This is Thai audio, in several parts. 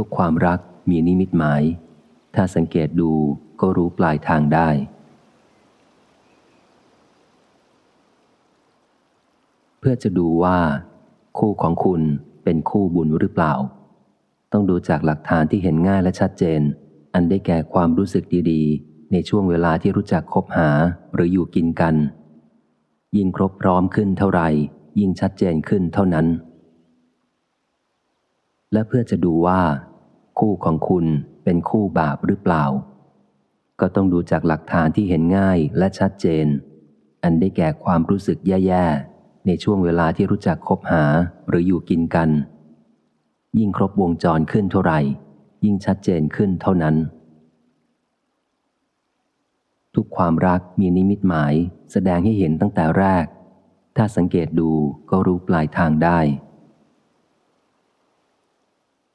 ทุกความรักมีนิมิตหมาย ถ้าสังเกตดูก็รู้ปลายทางได้ เพื่อจะดูว่า คู่ของคุณเป็นคู่บุญหรือเปล่า ต้องดูจากหลักฐานที่เห็นง่ายและชัดเจน อันได้แก่ความรู้สึกดีๆ ในช่วงเวลาที่รู้จักคบหาหรืออยู่กินกัน ยิ่งครบพร้อมขึ้นเท่าไหร่ ยิ่งชัดเจนขึ้นเท่านั้นและเพื่อจะดูว่า คู่ของคุณเป็นคู่บาปหรือเปล่า ก็ต้องดูจากหลักฐานที่เห็นง่ายและชัดเจน อันได้แก่ความรู้สึกแย่ๆ ในช่วงเวลาที่รู้จักคบหาหรืออยู่กินกัน ยิ่งครบวงจรขึ้นเท่าไหร่ ยิ่งชัดเจนขึ้นเท่านั้น ทุกความรักมีนิมิตหมายแสดงให้เห็นตั้งแต่แรก ถ้าสังเกตดูก็รู้ปลายทางได้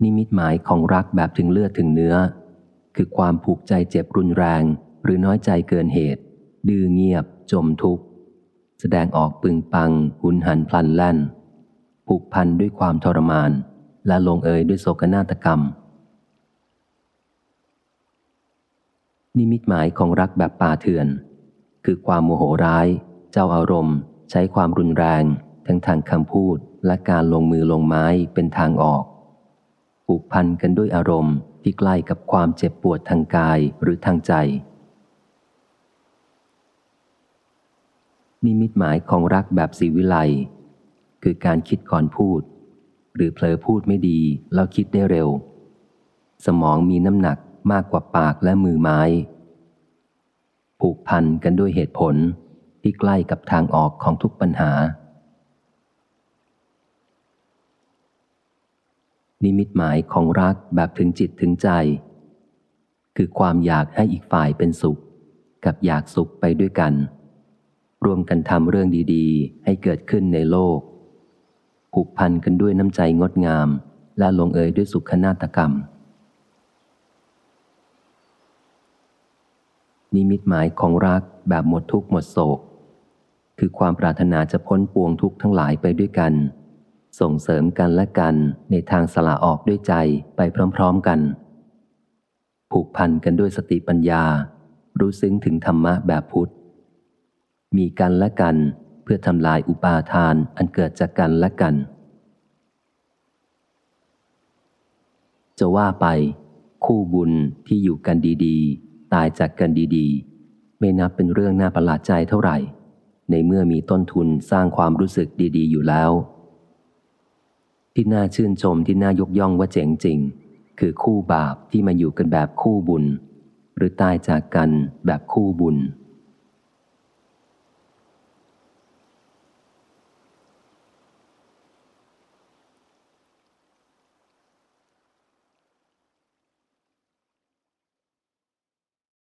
นิมิตหมายของรักแบบถึงเลือดถึงเนื้อ คือความผูกใจเจ็บรุนแรง หรือน้อยใจเกินเหตุ ดื้อเงียบ จมทุกข์แสดงออกปึงปัง หุนหันพลันแล่น ผูกพันด้วยความทรมาน และลงเอยด้วยโศกนาฏกรรม นิมิตหมายของรักแบบป่าเถื่อน คือความโมโหร้าย เจ้าอารมณ์ ใช้ความรุนแรง ทั้งทางคำพูดและการลงมือลงไม้เป็นทางออก ผูกพันกันด้วยอารมณ์ที่ใกล้กับความเจ็บปวดทางกายหรือทางใจ นิมิตหมายของรักแบบสีวิไลคือการคิดก่อนพูด หรือเผลอพูดไม่ดีแล้วคิดได้เร็ว สมองมีน้ำหนักมากกว่าปากและมือไม้ ผูกพันกันด้วยเหตุผลที่ใกล้กับทางออกของทุกปัญหา นิมิตหมายของรักแบบถึงจิตถึงใจ คือความอยากให้อีกฝ่ายเป็นสุข กับอยากสุขไปด้วยกันรวมกันทำเรื่องดีๆ ให้เกิดขึ้นในโลก ผูกพันกันด้วยน้ำใจงดงาม และลงเอยด้วยสุขนาฏกรรม นิมิตหมายของรักแบบหมดทุกข์หมดโศก คือความปรารถนาจะพ้นปวงทุกข์ทั้งหลายไปด้วยกัน ส่งเสริมกันและกันในทางสละออกด้วยใจไปพร้อมๆกัน ผูกพันกันด้วยสติปัญญา รู้ซึ้งถึงธรรมะแบบพุทธ มีกันและกันเพื่อทำลายอุปาทานอันเกิดจากกันและกัน จะว่าไป คู่บุญที่อยู่กันดีๆ ตายจากกันดีๆ ไม่นับเป็นเรื่องน่าประหลาดใจเท่าไหร่ ในเมื่อมีต้นทุนสร้างความรู้สึกดี ๆ อยู่แล้ว ที่น่าชื่นชมที่น่ายกย่องว่าเจ๋งจริง คือคู่บาปที่มาอยู่กันแบบคู่บุญ หรือตายจากกันแบบคู่บุญ